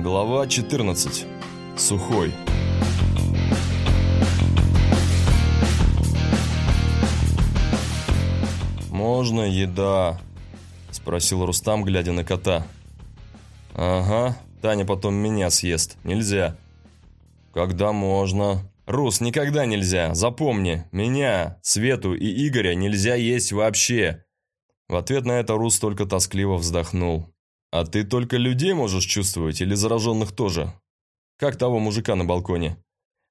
Глава 14. Сухой. «Можно еда?» – спросил Рустам, глядя на кота. «Ага, Таня потом меня съест. Нельзя». «Когда можно?» «Рус, никогда нельзя. Запомни, меня, Свету и Игоря нельзя есть вообще». В ответ на это Рус только тоскливо вздохнул. «А ты только людей можешь чувствовать или зараженных тоже? Как того мужика на балконе?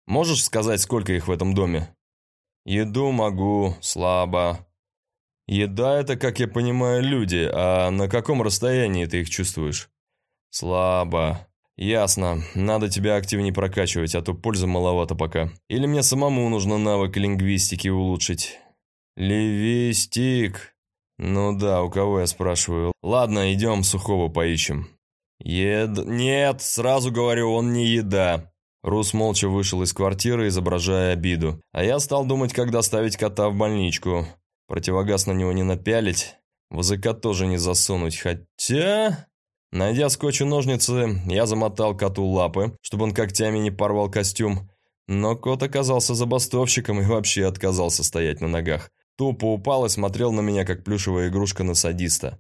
Можешь сказать, сколько их в этом доме?» «Еду могу, слабо». «Еда – это, как я понимаю, люди, а на каком расстоянии ты их чувствуешь?» «Слабо. Ясно. Надо тебя активнее прокачивать, а то пользы маловато пока. Или мне самому нужно навык лингвистики улучшить?» «Левистик», «Ну да, у кого я спрашиваю? Ладно, идем сухого поищем». «Ед... Нет, сразу говорю, он не еда». Рус молча вышел из квартиры, изображая обиду. А я стал думать, как доставить кота в больничку. Противогаз на него не напялить, в тоже не засунуть, хотя... Найдя скотч и ножницы, я замотал коту лапы, чтобы он когтями не порвал костюм. Но кот оказался забастовщиком и вообще отказался стоять на ногах. Тупо упал и смотрел на меня, как плюшевая игрушка на садиста.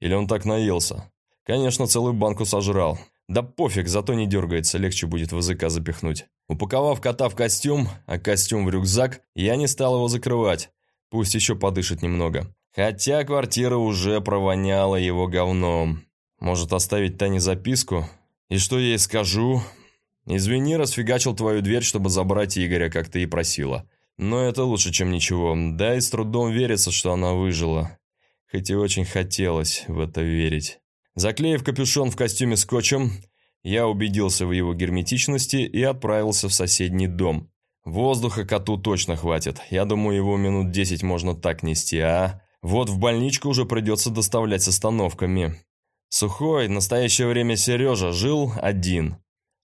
Или он так наелся? Конечно, целую банку сожрал. Да пофиг, зато не дергается, легче будет в языка запихнуть. Упаковав кота в костюм, а костюм в рюкзак, я не стал его закрывать. Пусть еще подышит немного. Хотя квартира уже провоняла его говном. Может оставить Тане записку? И что я ей скажу? Извини, расфигачил твою дверь, чтобы забрать Игоря, как ты и просила. Но это лучше, чем ничего. Да и с трудом верится, что она выжила. Хоть и очень хотелось в это верить. Заклеив капюшон в костюме скотчем, я убедился в его герметичности и отправился в соседний дом. Воздуха коту точно хватит. Я думаю, его минут десять можно так нести, а... Вот в больничку уже придется доставлять с остановками. Сухой, в настоящее время Сережа, жил один.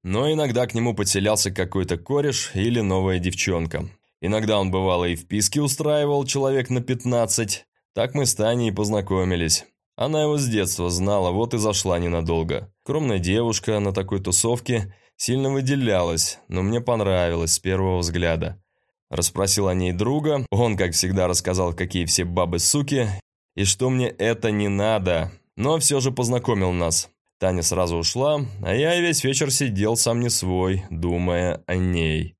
Но иногда к нему подселялся какой-то кореш или новая девчонка. Иногда он бывало и вписки устраивал человек на пятнадцать. Так мы с Таней познакомились. Она его с детства знала, вот и зашла ненадолго. Скромная девушка на такой тусовке сильно выделялась, но мне понравилось с первого взгляда. Расспросил о ней друга, он, как всегда, рассказал, какие все бабы суки, и что мне это не надо, но все же познакомил нас. Таня сразу ушла, а я весь вечер сидел сам не свой, думая о ней.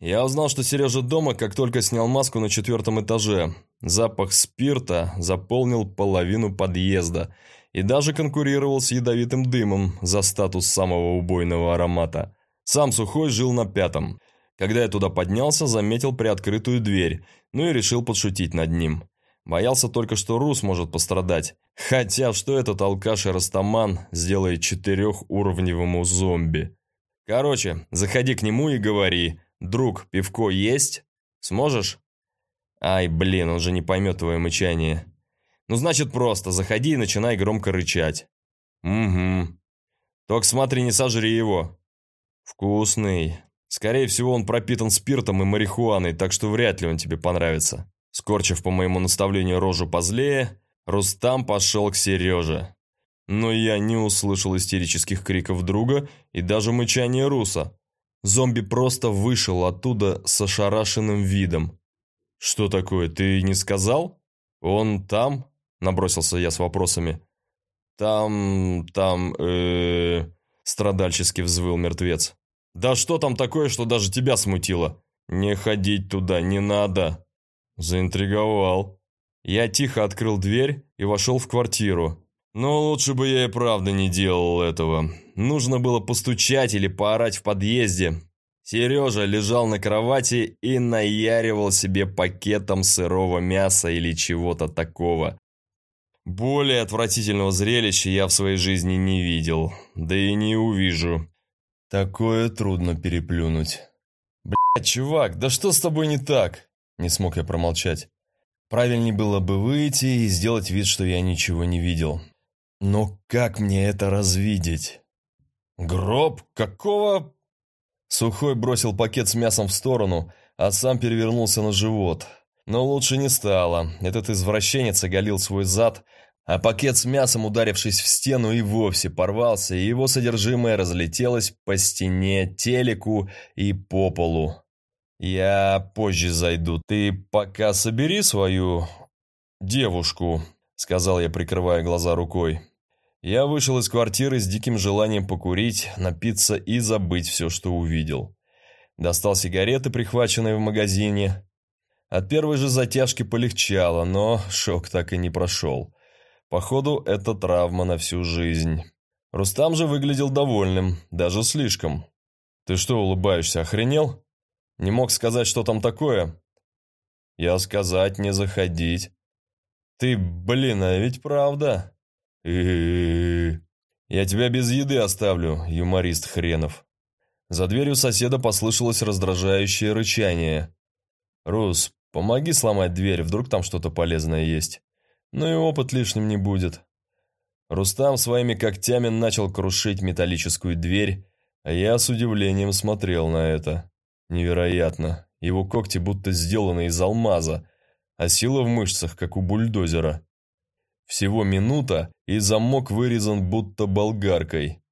Я узнал, что Сережа дома, как только снял маску на четвертом этаже. Запах спирта заполнил половину подъезда и даже конкурировал с ядовитым дымом за статус самого убойного аромата. Сам Сухой жил на пятом. Когда я туда поднялся, заметил приоткрытую дверь, ну и решил подшутить над ним. Боялся только, что Рус может пострадать. Хотя, что этот алкаш и растаман сделает четырехуровневому зомби? Короче, заходи к нему и говори – «Друг, пивко есть? Сможешь?» «Ай, блин, он же не поймет твое мычание». «Ну, значит, просто заходи и начинай громко рычать». «Угу. Только смотри, не сожри его». «Вкусный. Скорее всего, он пропитан спиртом и марихуаной, так что вряд ли он тебе понравится». Скорчив по моему наставлению рожу позлее, Рустам пошел к Сереже. Но я не услышал истерических криков друга и даже мычания Руса. Зомби просто вышел оттуда с ошарашенным видом. «Что такое, ты не сказал? Он там?» – набросился я с вопросами. «Там... там... э страдальчески взвыл мертвец. «Да что там такое, что даже тебя смутило? Не ходить туда не надо!» Заинтриговал. Я тихо открыл дверь и вошел в квартиру. Но лучше бы я и правда не делал этого. Нужно было постучать или поорать в подъезде. Сережа лежал на кровати и наяривал себе пакетом сырого мяса или чего-то такого. Более отвратительного зрелища я в своей жизни не видел, да и не увижу. Такое трудно переплюнуть. Блядь, чувак, да что с тобой не так? Не смог я промолчать. Правильнее было бы выйти и сделать вид, что я ничего не видел. Но как мне это развидеть? Гроб? Какого? Сухой бросил пакет с мясом в сторону, а сам перевернулся на живот. Но лучше не стало. Этот извращенец оголил свой зад, а пакет с мясом, ударившись в стену, и вовсе порвался, и его содержимое разлетелось по стене, телеку и по полу. «Я позже зайду. Ты пока собери свою девушку», — сказал я, прикрывая глаза рукой. Я вышел из квартиры с диким желанием покурить, напиться и забыть все, что увидел. Достал сигареты, прихваченные в магазине. От первой же затяжки полегчало, но шок так и не прошел. Походу, это травма на всю жизнь. Рустам же выглядел довольным, даже слишком. «Ты что улыбаешься, охренел? Не мог сказать, что там такое?» «Я сказать, не заходить». «Ты, блин, а ведь правда?» «Я тебя без еды оставлю, юморист хренов». За дверью соседа послышалось раздражающее рычание. «Рус, помоги сломать дверь, вдруг там что-то полезное есть. Ну и опыт лишним не будет». Рустам своими когтями начал крушить металлическую дверь, а я с удивлением смотрел на это. Невероятно. Его когти будто сделаны из алмаза, а сила в мышцах, как у бульдозера. Всего минута, и замок вырезан будто болгаркой.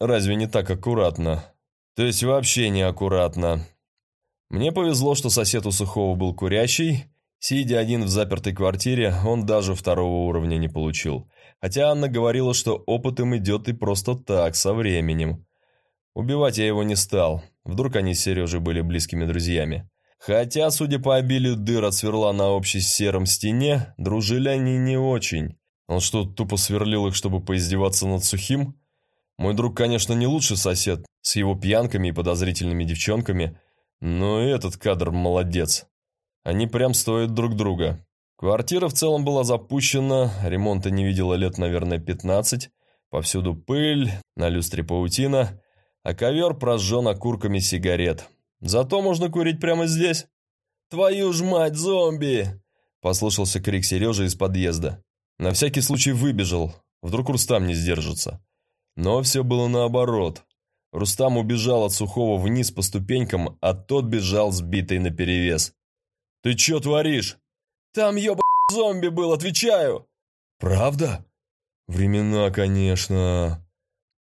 Разве не так аккуратно? То есть вообще не аккуратно. Мне повезло, что сосед у Сухого был курящий. Сидя один в запертой квартире, он даже второго уровня не получил. Хотя Анна говорила, что опыт им идет и просто так, со временем. Убивать я его не стал. Вдруг они с Сережей были близкими друзьями. Хотя, судя по обилию дыр от сверла на общей сером стене, дружили они не очень. Он что, тупо сверлил их, чтобы поиздеваться над сухим? Мой друг, конечно, не лучший сосед, с его пьянками и подозрительными девчонками, но и этот кадр молодец. Они прям стоят друг друга. Квартира в целом была запущена, ремонта не видела лет, наверное, 15. Повсюду пыль, на люстре паутина, а ковер прожжен окурками сигарет. Зато можно курить прямо здесь. «Твою ж мать, зомби!» Послышался крик Сережи из подъезда. На всякий случай выбежал, вдруг Рустам не сдержится. Но все было наоборот. Рустам убежал от Сухого вниз по ступенькам, а тот бежал сбитый наперевес. «Ты че творишь?» «Там еба зомби был, отвечаю!» «Правда?» «Времена, конечно...»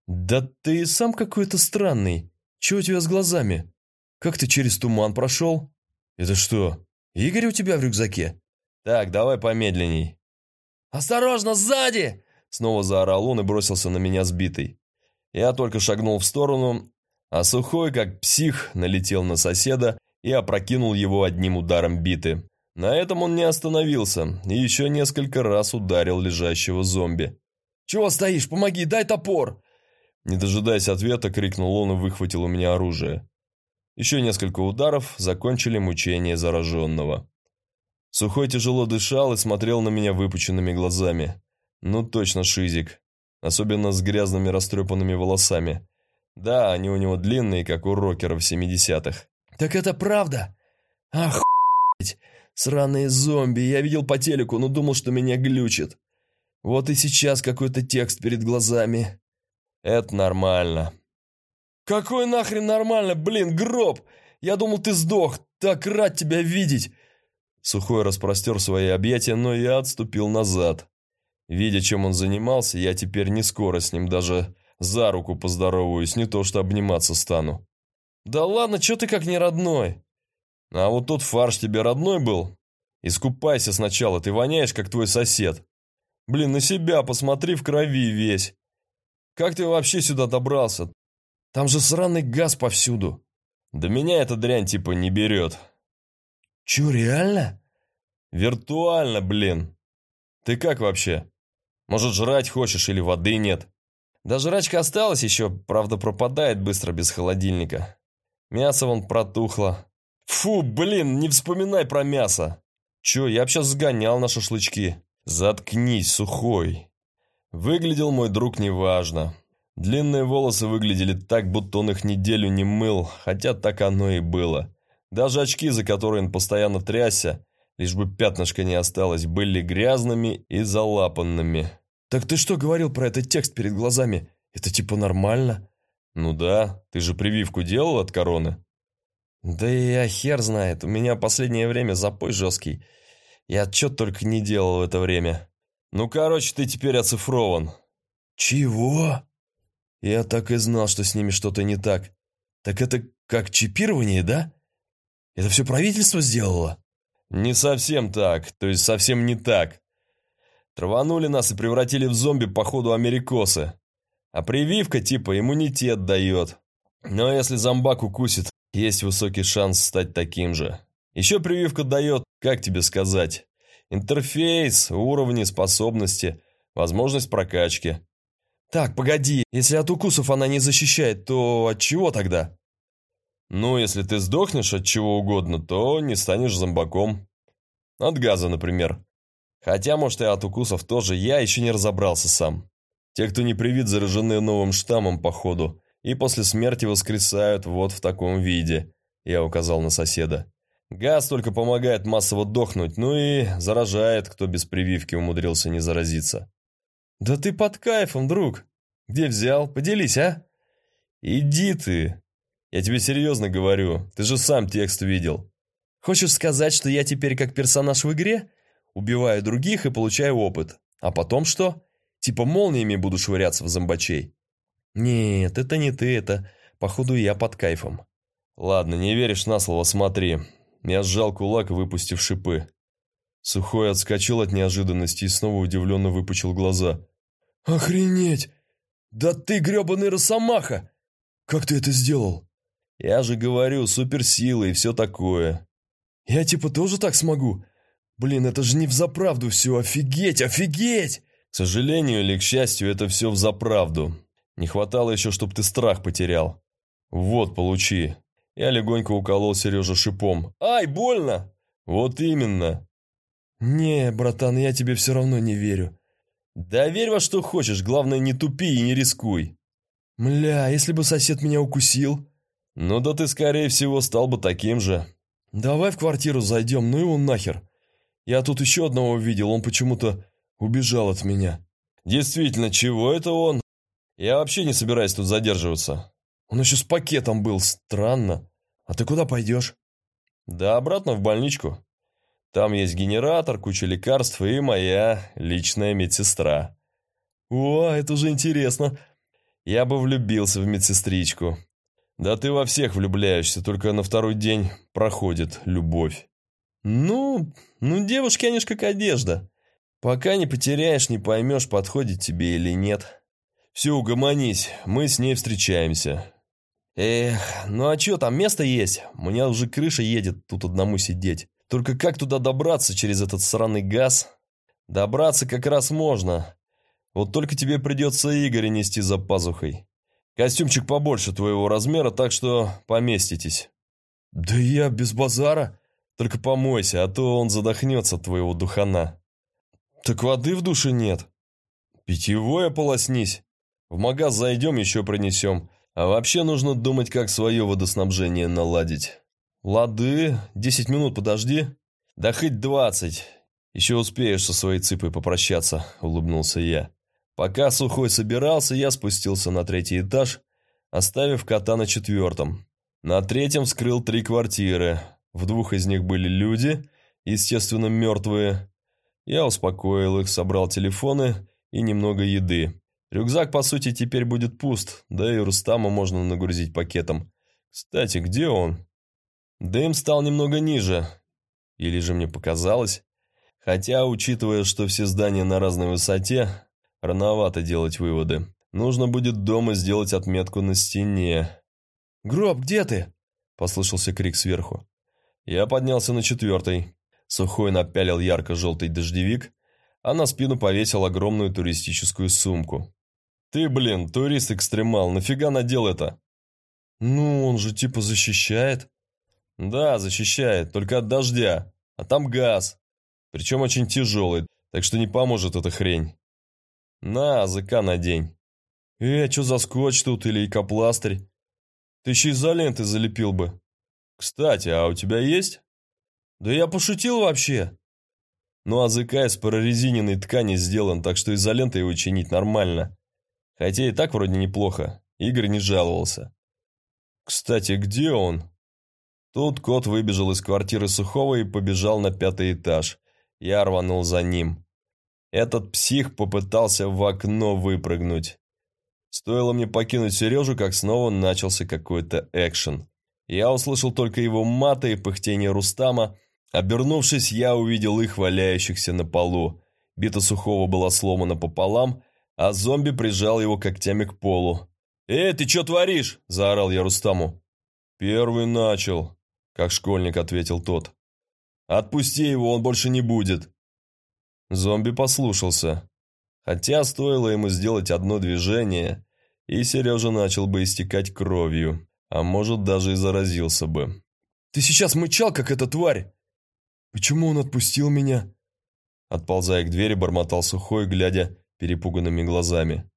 «Да ты сам какой-то странный. Че у тебя с глазами?» Как ты через туман прошел? Это что, Игорь у тебя в рюкзаке? Так, давай помедленней. Осторожно, сзади! Снова заорал он и бросился на меня сбитый. Я только шагнул в сторону, а сухой, как псих, налетел на соседа и опрокинул его одним ударом биты. На этом он не остановился и еще несколько раз ударил лежащего зомби. «Чего стоишь? Помоги, дай топор!» Не дожидаясь ответа, крикнул он и выхватил у меня оружие. Еще несколько ударов закончили мучение зараженного. Сухой тяжело дышал и смотрел на меня выпученными глазами. Ну точно шизик. Особенно с грязными растрепанными волосами. Да, они у него длинные, как у рокеров 70-х. «Так это правда? Ах, Сраные зомби, я видел по телеку, но думал, что меня глючит. Вот и сейчас какой-то текст перед глазами. Это нормально. «Какой нахрен нормально, блин, гроб! Я думал, ты сдох, так рад тебя видеть!» Сухой распростер свои объятия, но я отступил назад. Видя, чем он занимался, я теперь не скоро с ним даже за руку поздороваюсь, не то что обниматься стану. «Да ладно, чё ты как не родной?» «А вот тот фарш тебе родной был? Искупайся сначала, ты воняешь, как твой сосед. Блин, на себя посмотри в крови весь. Как ты вообще сюда добрался? Там же сраный газ повсюду. Да меня эта дрянь типа не берет. Чё, реально? Виртуально, блин. Ты как вообще? Может, жрать хочешь или воды нет? Да жрачка осталась еще, правда, пропадает быстро без холодильника. Мясо вон протухло. Фу, блин, не вспоминай про мясо. Чё, я б сейчас сгонял на шашлычки. Заткнись, сухой. Выглядел мой друг неважно. Длинные волосы выглядели так, будто он их неделю не мыл, хотя так оно и было. Даже очки, за которые он постоянно трясся, лишь бы пятнышко не осталось, были грязными и залапанными. «Так ты что говорил про этот текст перед глазами? Это типа нормально?» «Ну да, ты же прививку делал от короны?» «Да я хер знает, у меня последнее время запой жесткий. Я отчет только не делал в это время». Ну, короче, ты теперь оцифрован. Чего? Я так и знал, что с ними что-то не так. Так это как чипирование, да? Это все правительство сделало? Не совсем так, то есть совсем не так. Траванули нас и превратили в зомби по ходу америкосы. А прививка типа иммунитет дает. Но если зомбак укусит, есть высокий шанс стать таким же. Еще прививка дает, как тебе сказать, интерфейс, уровни, способности, возможность прокачки. Так, погоди, если от укусов она не защищает, то от чего тогда? Ну, если ты сдохнешь от чего угодно, то не станешь зомбаком. От газа, например. Хотя, может, и от укусов тоже, я еще не разобрался сам. Те, кто не привит, заражены новым штаммом, походу, и после смерти воскресают вот в таком виде, я указал на соседа. Газ только помогает массово дохнуть, ну и заражает, кто без прививки умудрился не заразиться. «Да ты под кайфом, друг! Где взял? Поделись, а?» «Иди ты! Я тебе серьезно говорю, ты же сам текст видел». «Хочешь сказать, что я теперь как персонаж в игре? Убиваю других и получаю опыт. А потом что? Типа молниями буду швыряться в зомбачей?» «Нет, это не ты, это, походу, я под кайфом». «Ладно, не веришь на слово, смотри. Я сжал кулак, выпустив шипы. Сухой отскочил от неожиданности и снова удивленно выпучил глаза. «Охренеть! Да ты гребаный росомаха! Как ты это сделал?» «Я же говорю, суперсила и все такое». «Я типа тоже так смогу? Блин, это же не взаправду все, офигеть, офигеть!» К сожалению или к счастью, это все взаправду. Не хватало еще, чтобы ты страх потерял. Вот, получи. Я легонько уколол Сережу шипом. «Ай, больно!» «Вот именно!» «Не, братан, я тебе все равно не верю». «Да верь во что хочешь, главное не тупи и не рискуй». «Мля, если бы сосед меня укусил?» «Ну да ты, скорее всего, стал бы таким же». «Давай в квартиру зайдем, ну его нахер. Я тут еще одного видел, он почему-то убежал от меня». «Действительно, чего это он? Я вообще не собираюсь тут задерживаться». Он еще с пакетом был, странно. А ты куда пойдешь? Да обратно в больничку. Там есть генератор, куча лекарств и моя личная медсестра. О, это уже интересно. Я бы влюбился в медсестричку. Да ты во всех влюбляешься, только на второй день проходит любовь. Ну, ну девушки, они ж как одежда. Пока не потеряешь, не поймешь, подходит тебе или нет. Все, угомонись, мы с ней встречаемся. Эх, ну а чё, там место есть? У меня уже крыша едет тут одному сидеть. Только как туда добраться через этот сраный газ? Добраться как раз можно. Вот только тебе придется Игоря нести за пазухой. Костюмчик побольше твоего размера, так что поместитесь. Да я без базара. Только помойся, а то он задохнется от твоего духана. Так воды в душе нет. Питьевое полоснись. В магаз зайдем, еще принесем. А вообще нужно думать, как свое водоснабжение наладить. Лады, десять минут подожди. Да хоть двадцать. Еще успеешь со своей цыпой попрощаться, улыбнулся я. Пока Сухой собирался, я спустился на третий этаж, оставив кота на четвертом. На третьем вскрыл три квартиры. В двух из них были люди, естественно, мертвые. Я успокоил их, собрал телефоны и немного еды. Рюкзак, по сути, теперь будет пуст, да и Рустама можно нагрузить пакетом. Кстати, где он? Дым стал немного ниже. Или же мне показалось? Хотя, учитывая, что все здания на разной высоте, рановато делать выводы. Нужно будет дома сделать отметку на стене. «Гроб, где ты?» – послышался крик сверху. Я поднялся на четвертый. Сухой напялил ярко-желтый дождевик, а на спину повесил огромную туристическую сумку. «Ты, блин, турист-экстремал, нафига надел это?» «Ну, он же типа защищает». «Да, защищает, только от дождя. А там газ. Причем очень тяжелый, так что не поможет эта хрень. На, АЗК надень». «Э, что за скотч тут или икопластырь? Ты еще изоленты залепил бы». «Кстати, а у тебя есть?» «Да я пошутил вообще». Ну, АЗК из прорезиненной ткани сделан, так что изолентой его чинить нормально. Хотя и так вроде неплохо. Игорь не жаловался. Кстати, где он? Тут кот выбежал из квартиры Сухого и побежал на пятый этаж. Я рванул за ним. Этот псих попытался в окно выпрыгнуть. Стоило мне покинуть Сережу, как снова начался какой-то экшен. Я услышал только его маты и пыхтение Рустама. Обернувшись, я увидел их валяющихся на полу. Бита Сухого была сломана пополам, а зомби прижал его когтями к полу. «Эй, ты что творишь?» – заорал я Рустаму. «Первый начал», – как школьник ответил тот. «Отпусти его, он больше не будет». Зомби послушался. Хотя стоило ему сделать одно движение, и Сережа начал бы истекать кровью, а может даже и заразился бы. «Ты сейчас мычал, как эта тварь!» «Почему он отпустил меня?» Отползая к двери, бормотал сухой, глядя перепуганными глазами.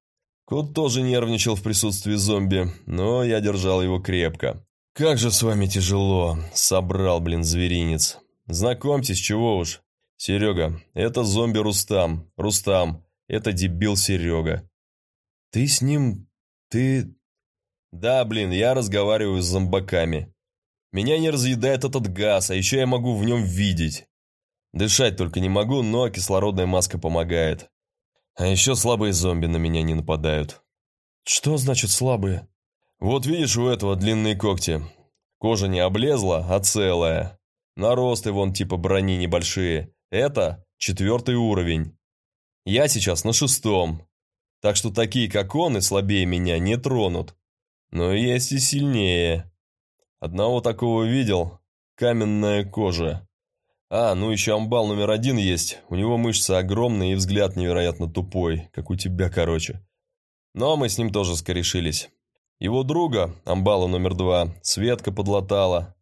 Кот тоже нервничал в присутствии зомби, но я держал его крепко. «Как же с вами тяжело!» – собрал, блин, зверинец. «Знакомьтесь, чего уж. Серега, это зомби Рустам. Рустам, это дебил Серега». «Ты с ним... ты...» «Да, блин, я разговариваю с зомбаками. Меня не разъедает этот газ, а еще я могу в нем видеть. Дышать только не могу, но кислородная маска помогает. А еще слабые зомби на меня не нападают. Что значит слабые? Вот видишь у этого длинные когти. Кожа не облезла, а целая. Наросты вон типа брони небольшие. Это четвертый уровень. Я сейчас на шестом. Так что такие, как он, и слабее меня не тронут. Но есть и сильнее. Одного такого видел. Каменная кожа. А, ну еще амбал номер один есть. У него мышцы огромные и взгляд невероятно тупой, как у тебя, короче. Но мы с ним тоже скорешились. Его друга, амбала номер два, Светка подлатала.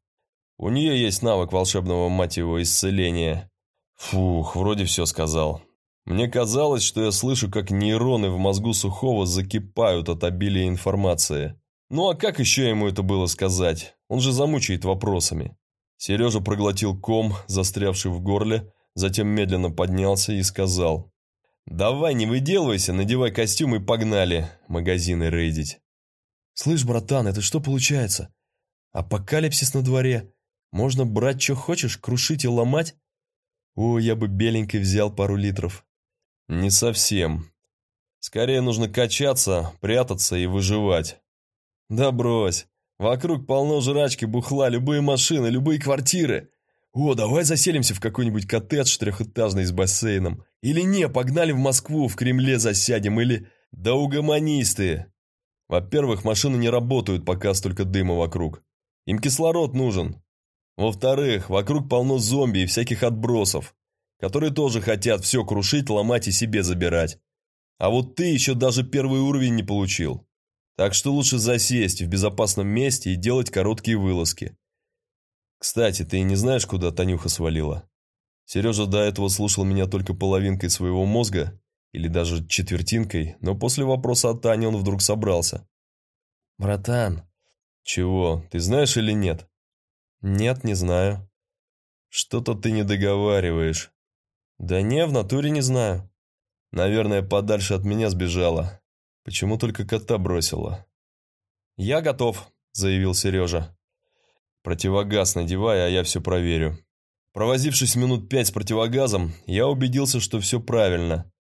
У нее есть навык волшебного, мать его, исцеления. Фух, вроде все сказал. Мне казалось, что я слышу, как нейроны в мозгу Сухого закипают от обилия информации. Ну а как еще ему это было сказать? Он же замучает вопросами. Сережа проглотил ком, застрявший в горле, затем медленно поднялся и сказал. «Давай, не выделывайся, надевай костюм и погнали магазины рейдить». «Слышь, братан, это что получается? Апокалипсис на дворе. Можно брать, что хочешь, крушить и ломать?» «О, я бы беленькой взял пару литров». «Не совсем. Скорее нужно качаться, прятаться и выживать». «Да брось. Вокруг полно жрачки, бухла, любые машины, любые квартиры. О, давай заселимся в какой-нибудь коттедж трехэтажный с бассейном. Или не, погнали в Москву, в Кремле засядем, или... Да угомонись ты. Во-первых, машины не работают, пока столько дыма вокруг. Им кислород нужен. Во-вторых, вокруг полно зомби и всяких отбросов, которые тоже хотят все крушить, ломать и себе забирать. А вот ты еще даже первый уровень не получил. Так что лучше засесть в безопасном месте и делать короткие вылазки. Кстати, ты не знаешь, куда Танюха свалила? Сережа до этого слушал меня только половинкой своего мозга, или даже четвертинкой, но после вопроса от Тани он вдруг собрался. «Братан». «Чего, ты знаешь или нет?» «Нет, не знаю». «Что-то ты не договариваешь». «Да не, в натуре не знаю». «Наверное, подальше от меня сбежала. Почему только кота бросила? «Я готов», – заявил Сережа. «Противогаз надевай, а я все проверю». Провозившись минут пять с противогазом, я убедился, что все правильно.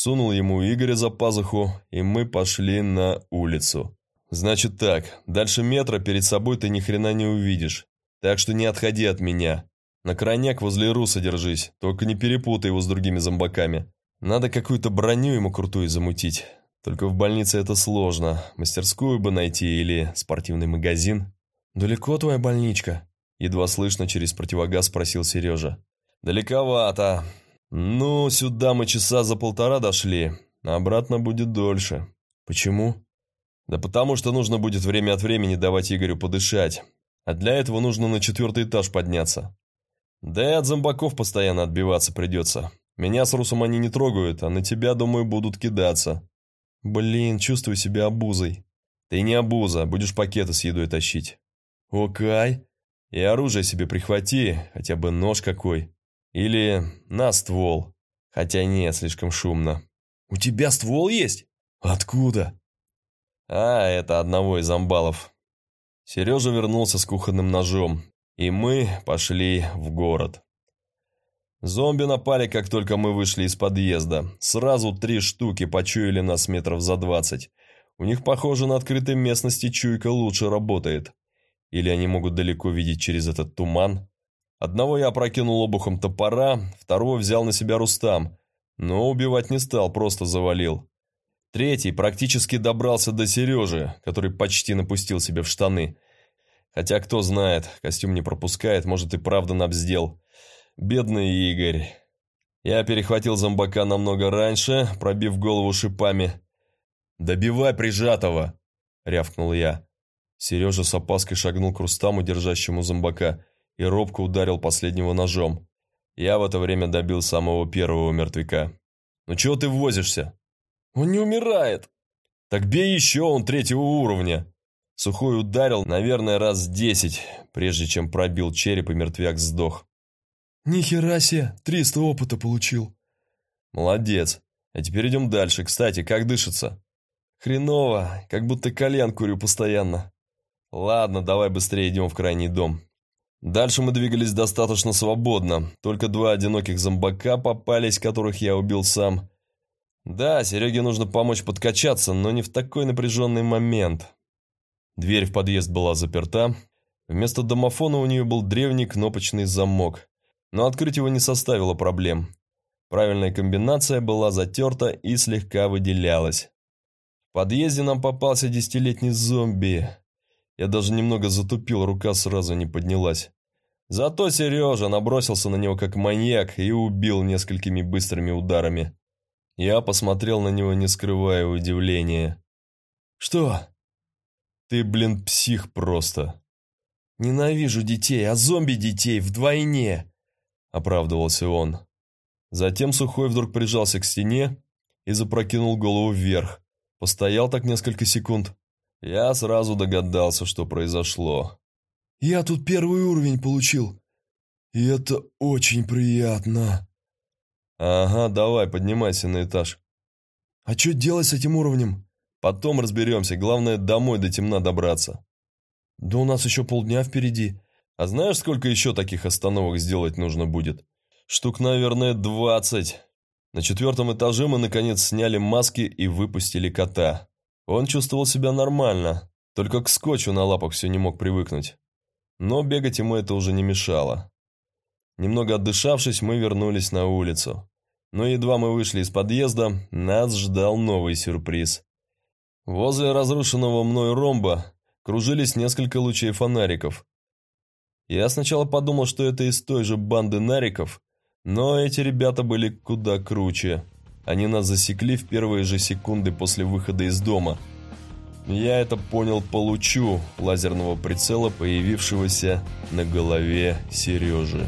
Сунул ему Игоря за пазуху, и мы пошли на улицу. «Значит так, дальше метра перед собой ты ни хрена не увидишь, так что не отходи от меня. На крайняк возле Руса держись, только не перепутай его с другими зомбаками. Надо какую-то броню ему крутую замутить, только в больнице это сложно. Мастерскую бы найти или спортивный магазин. «Далеко твоя больничка?» Едва слышно через противогаз спросил Сережа. «Далековато. Ну, сюда мы часа за полтора дошли. Обратно будет дольше. Почему?» «Да потому что нужно будет время от времени давать Игорю подышать. А для этого нужно на четвертый этаж подняться. Да и от зомбаков постоянно отбиваться придется. Меня с Русом они не трогают, а на тебя, думаю, будут кидаться. Блин, чувствую себя обузой. Ты не обуза, будешь пакеты с едой тащить. Окай. И оружие себе прихвати, хотя бы нож какой. Или на ствол. Хотя нет, слишком шумно. У тебя ствол есть? Откуда? А, это одного из амбалов. Сережа вернулся с кухонным ножом, и мы пошли в город. Зомби напали, как только мы вышли из подъезда. Сразу три штуки почуяли нас метров за двадцать. У них, похоже, на открытой местности чуйка лучше работает. Или они могут далеко видеть через этот туман. Одного я опрокинул обухом топора, второго взял на себя Рустам, но убивать не стал, просто завалил. Третий практически добрался до Сережи, который почти напустил себе в штаны. Хотя, кто знает, костюм не пропускает, может и правда набздел. Бедный Игорь. Я перехватил зомбака намного раньше, пробив голову шипами. «Добивай прижатого!» — рявкнул я. Сережа с опаской шагнул к Рустаму, держащему зомбака, и робко ударил последнего ножом. Я в это время добил самого первого мертвяка. «Ну чего ты возишься?» «Он не умирает!» «Так бей еще, он третьего уровня!» Сухой ударил, наверное, раз десять, прежде чем пробил череп и мертвяк сдох. «Ни хера себе, 300 опыта получил». «Молодец. А теперь идем дальше. Кстати, как дышится?» «Хреново, как будто кальян курю постоянно». «Ладно, давай быстрее идем в крайний дом». Дальше мы двигались достаточно свободно. Только два одиноких зомбака попались, которых я убил сам. Да, Сереге нужно помочь подкачаться, но не в такой напряженный момент. Дверь в подъезд была заперта. Вместо домофона у нее был древний кнопочный замок но открыть его не составило проблем. Правильная комбинация была затерта и слегка выделялась. В подъезде нам попался десятилетний зомби. Я даже немного затупил, рука сразу не поднялась. Зато Сережа набросился на него как маньяк и убил несколькими быстрыми ударами. Я посмотрел на него, не скрывая удивления. «Что?» «Ты, блин, псих просто!» «Ненавижу детей, а зомби детей вдвойне!» – оправдывался он. Затем Сухой вдруг прижался к стене и запрокинул голову вверх. Постоял так несколько секунд. Я сразу догадался, что произошло. «Я тут первый уровень получил, и это очень приятно». «Ага, давай, поднимайся на этаж». «А что делать с этим уровнем?» «Потом разберемся, главное домой до темна добраться». «Да у нас еще полдня впереди. А знаешь, сколько еще таких остановок сделать нужно будет? Штук, наверное, двадцать. На четвертом этаже мы, наконец, сняли маски и выпустили кота. Он чувствовал себя нормально, только к скотчу на лапах все не мог привыкнуть. Но бегать ему это уже не мешало. Немного отдышавшись, мы вернулись на улицу. Но едва мы вышли из подъезда, нас ждал новый сюрприз. Возле разрушенного мной ромба кружились несколько лучей фонариков, я сначала подумал, что это из той же банды нариков, но эти ребята были куда круче. Они нас засекли в первые же секунды после выхода из дома. Я это понял по лучу лазерного прицела, появившегося на голове Сережи.